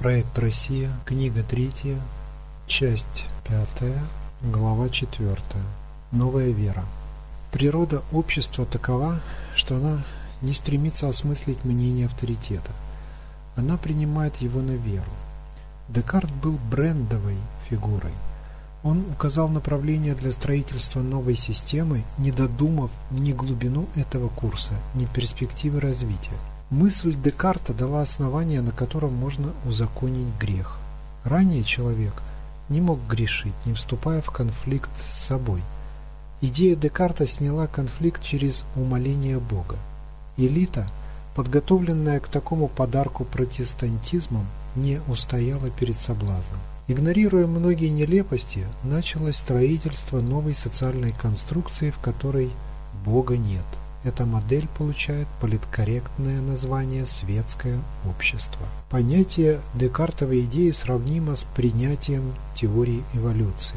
Проект «Россия», книга третья, часть пятая, глава четвертая. Новая вера. Природа общества такова, что она не стремится осмыслить мнение авторитета. Она принимает его на веру. Декарт был брендовой фигурой. Он указал направление для строительства новой системы, не додумав ни глубину этого курса, ни перспективы развития. Мысль Декарта дала основание, на котором можно узаконить грех. Ранее человек не мог грешить, не вступая в конфликт с собой. Идея Декарта сняла конфликт через умоление Бога. Элита, подготовленная к такому подарку протестантизмом, не устояла перед соблазном. Игнорируя многие нелепости, началось строительство новой социальной конструкции, в которой Бога нет. Эта модель получает политкорректное название «светское общество». Понятие Декартовой идеи сравнимо с принятием теории эволюции.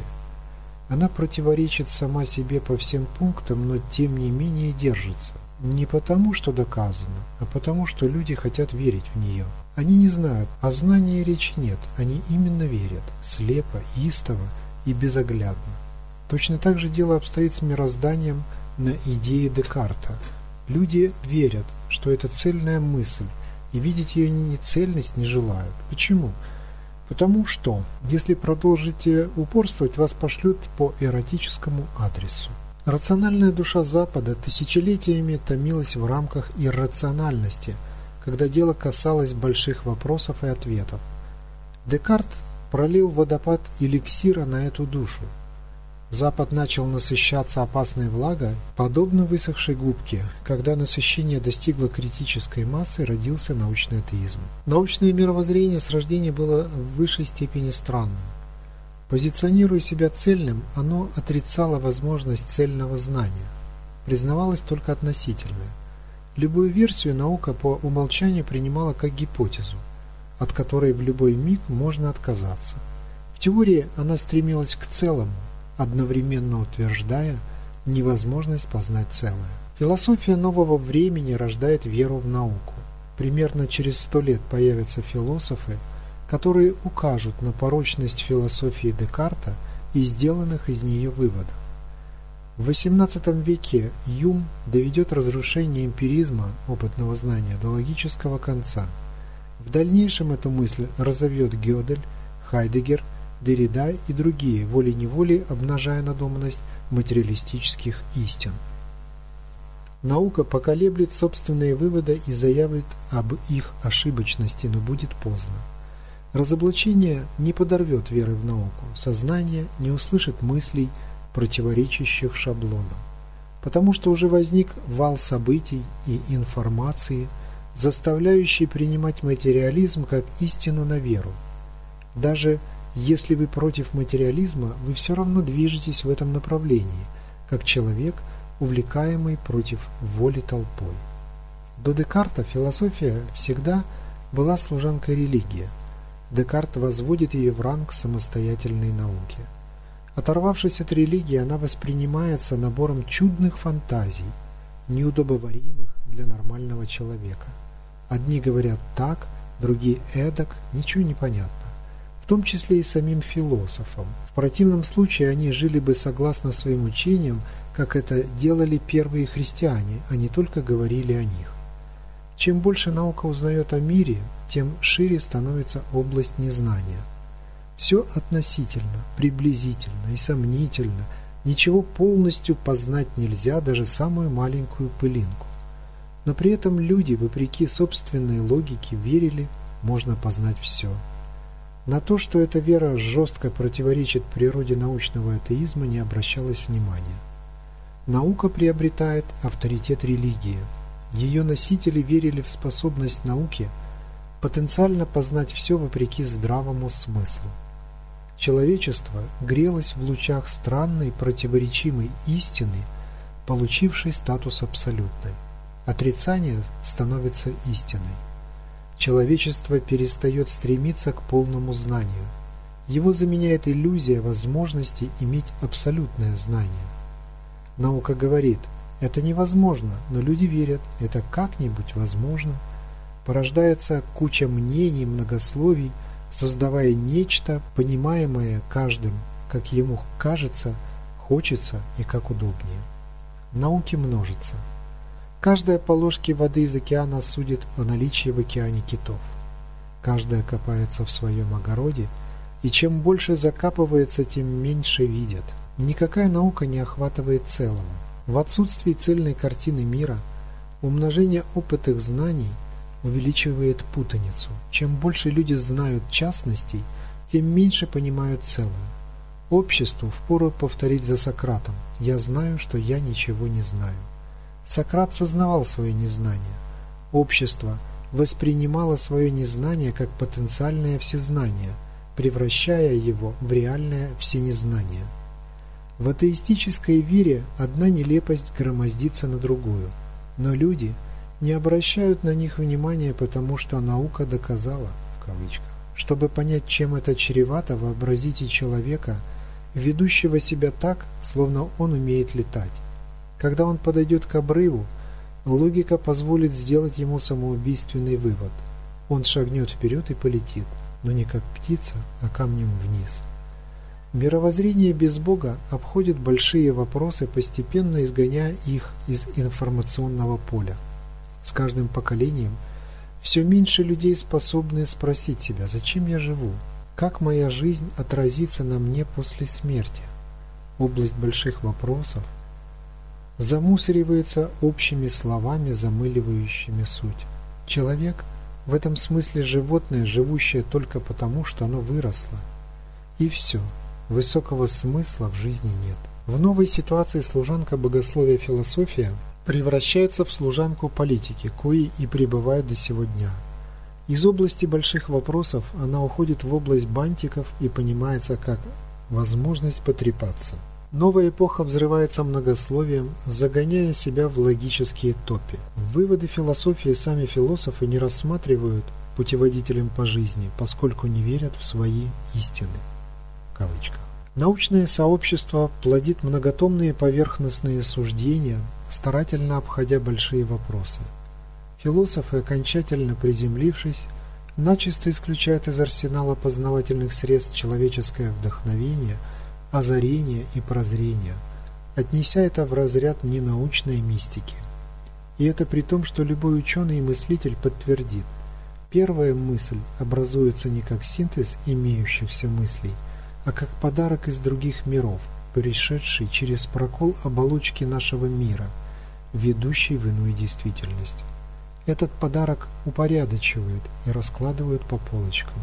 Она противоречит сама себе по всем пунктам, но тем не менее держится. Не потому, что доказано, а потому, что люди хотят верить в нее. Они не знают, о знании речи нет, они именно верят, слепо, истово и безоглядно. Точно так же дело обстоит с мирозданием – на идеи Декарта. Люди верят, что это цельная мысль, и видеть ее нецельность не желают. Почему? Потому что, если продолжите упорствовать, вас пошлют по эротическому адресу. Рациональная душа Запада тысячелетиями томилась в рамках иррациональности, когда дело касалось больших вопросов и ответов. Декарт пролил водопад эликсира на эту душу, Запад начал насыщаться опасной влагой, подобно высохшей губке. Когда насыщение достигло критической массы, родился научный атеизм. Научное мировоззрение с рождения было в высшей степени странным. Позиционируя себя цельным, оно отрицало возможность цельного знания. Признавалось только относительное. Любую версию наука по умолчанию принимала как гипотезу, от которой в любой миг можно отказаться. В теории она стремилась к целому, одновременно утверждая невозможность познать целое. Философия нового времени рождает веру в науку. Примерно через сто лет появятся философы, которые укажут на порочность философии Декарта и сделанных из нее выводов. В XVIII веке Юм доведет разрушение эмпиризма опытного знания до логического конца. В дальнейшем эту мысль разовьет Гёдель, Хайдегер Деррида и другие, волей-неволей обнажая надуманность материалистических истин. Наука поколеблет собственные выводы и заявит об их ошибочности, но будет поздно. Разоблачение не подорвет веры в науку, сознание не услышит мыслей, противоречащих шаблонам, потому что уже возник вал событий и информации, заставляющий принимать материализм как истину на веру. Даже если вы против материализма, вы все равно движетесь в этом направлении, как человек, увлекаемый против воли толпой. До Декарта философия всегда была служанкой религии. Декарт возводит ее в ранг самостоятельной науки. Оторвавшись от религии, она воспринимается набором чудных фантазий, неудобоваримых для нормального человека. Одни говорят так, другие эдак, ничего не понятно в том числе и самим философам. В противном случае они жили бы согласно своим учениям, как это делали первые христиане, а не только говорили о них. Чем больше наука узнает о мире, тем шире становится область незнания. Все относительно, приблизительно и сомнительно, ничего полностью познать нельзя, даже самую маленькую пылинку. Но при этом люди, вопреки собственной логике, верили, можно познать все. На то, что эта вера жестко противоречит природе научного атеизма, не обращалось внимания. Наука приобретает авторитет религии. Ее носители верили в способность науки потенциально познать все вопреки здравому смыслу. Человечество грелось в лучах странной противоречимой истины, получившей статус абсолютной. Отрицание становится истиной. Человечество перестает стремиться к полному знанию. Его заменяет иллюзия возможности иметь абсолютное знание. Наука говорит, это невозможно, но люди верят, это как-нибудь возможно. Порождается куча мнений, многословий, создавая нечто, понимаемое каждым, как ему кажется, хочется и как удобнее. Науки множатся. Каждая по ложке воды из океана судит о наличии в океане китов. Каждая копается в своем огороде, и чем больше закапывается, тем меньше видят. Никакая наука не охватывает целого. В отсутствии цельной картины мира умножение опытных знаний увеличивает путаницу. Чем больше люди знают частностей, тем меньше понимают целое. Обществу впору повторить за Сократом «Я знаю, что я ничего не знаю». Сократ сознавал свое незнание. Общество воспринимало свое незнание как потенциальное всезнание, превращая его в реальное всенезнание. В атеистической вере одна нелепость громоздится на другую, но люди не обращают на них внимания, потому что наука доказала, в кавычках. Чтобы понять, чем это чревато, вообразите человека, ведущего себя так, словно он умеет летать. Когда он подойдет к обрыву, логика позволит сделать ему самоубийственный вывод. Он шагнет вперед и полетит, но не как птица, а камнем вниз. Мировоззрение без Бога обходит большие вопросы, постепенно изгоняя их из информационного поля. С каждым поколением все меньше людей способны спросить себя, зачем я живу, как моя жизнь отразится на мне после смерти. Область больших вопросов замусоривается общими словами, замыливающими суть. Человек в этом смысле животное, живущее только потому, что оно выросло. И все. Высокого смысла в жизни нет. В новой ситуации служанка богословия философия превращается в служанку политики, кои и пребывает до сего дня. Из области больших вопросов она уходит в область бантиков и понимается как возможность потрепаться. Новая эпоха взрывается многословием, загоняя себя в логические топи. Выводы философии сами философы не рассматривают путеводителем по жизни, поскольку не верят в свои истины. Кавычка. Научное сообщество плодит многотомные поверхностные суждения, старательно обходя большие вопросы. Философы, окончательно приземлившись, начисто исключают из арсенала познавательных средств человеческое вдохновение – озарения и прозрения, отнеся это в разряд ненаучной мистики. И это при том, что любой ученый и мыслитель подтвердит, первая мысль образуется не как синтез имеющихся мыслей, а как подарок из других миров, пришедший через прокол оболочки нашего мира, ведущий в иную действительность. Этот подарок упорядочивает и раскладывает по полочкам.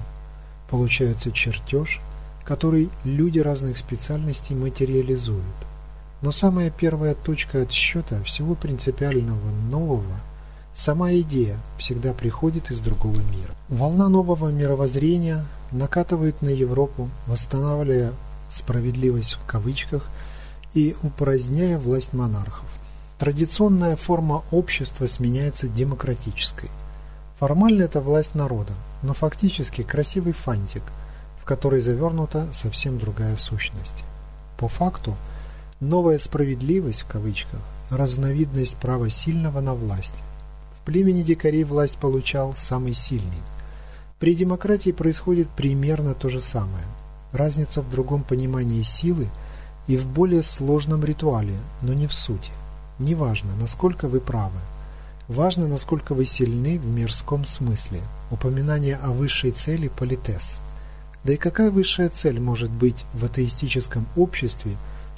Получается чертеж – который люди разных специальностей материализуют. Но самая первая точка отсчета всего принципиального нового, сама идея, всегда приходит из другого мира. Волна нового мировоззрения накатывает на Европу, восстанавливая «справедливость» в кавычках и упраздняя власть монархов. Традиционная форма общества сменяется демократической. Формально это власть народа, но фактически красивый фантик – в который завернута совсем другая сущность. По факту, новая справедливость в кавычках – разновидность права сильного на власть. В племени дикарей власть получал самый сильный. При демократии происходит примерно то же самое. Разница в другом понимании силы и в более сложном ритуале, но не в сути. Неважно, насколько вы правы. Важно, насколько вы сильны в мирском смысле. Упоминание о высшей цели – политес – да и какая высшая цель может быть в атеистическом обществе,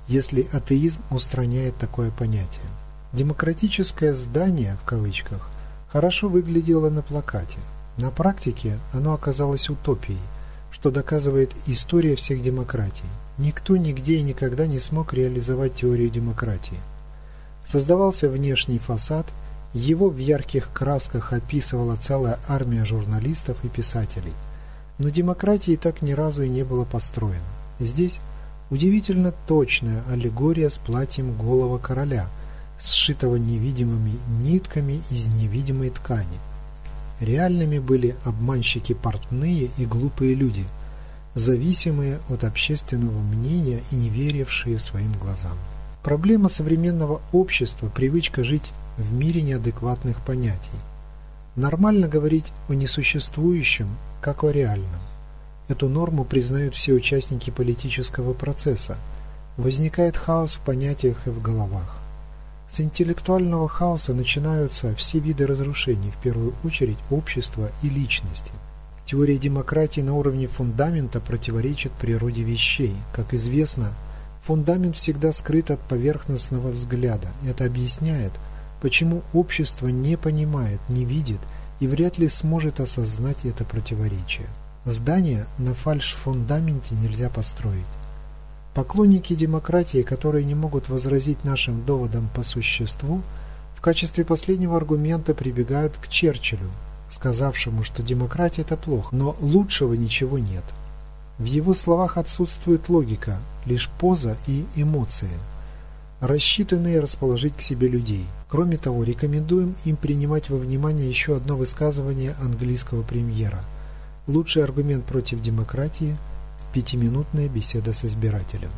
если атеизм устраняет такое понятие? Демократическое здание, в кавычках, хорошо выглядело на плакате. На практике оно оказалось утопией, что доказывает история всех демократий. Никто нигде и никогда не смог реализовать теорию демократии. Создавался внешний фасад, его в ярких красках описывала целая армия журналистов и писателей – но демократии так ни разу и не было построено. Здесь удивительно точная аллегория с платьем голого короля, сшитого невидимыми нитками из невидимой ткани. Реальными были обманщики портные и глупые люди, зависимые от общественного мнения и не верившие своим глазам. Проблема современного общества – привычка жить в мире неадекватных понятий. Нормально говорить о несуществующем как о реальном. Эту норму признают все участники политического процесса. Возникает хаос в понятиях и в головах. С интеллектуального хаоса начинаются все виды разрушений, в первую очередь общества и личности. Теория демократии на уровне фундамента противоречит природе вещей. Как известно, фундамент всегда скрыт от поверхностного взгляда. Это объясняет, почему общество не понимает, не видит и вряд ли сможет осознать это противоречие. Здание на фальш-фундаменте нельзя построить. Поклонники демократии, которые не могут возразить нашим доводам по существу, в качестве последнего аргумента прибегают к Черчиллю, сказавшему, что демократия – это плохо, но лучшего ничего нет. В его словах отсутствует логика, лишь поза и эмоции, рассчитанные расположить к себе людей. Кроме того, рекомендуем им принимать во внимание еще одно высказывание английского премьера. Лучший аргумент против демократии – пятиминутная беседа с избирателем.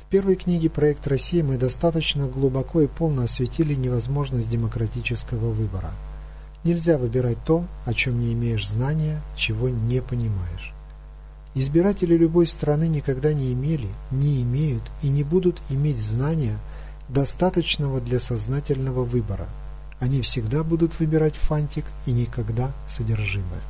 В первой книге «Проект России» мы достаточно глубоко и полно осветили невозможность демократического выбора – Нельзя выбирать то, о чем не имеешь знания, чего не понимаешь. Избиратели любой страны никогда не имели, не имеют и не будут иметь знания, достаточного для сознательного выбора. Они всегда будут выбирать фантик и никогда содержимое.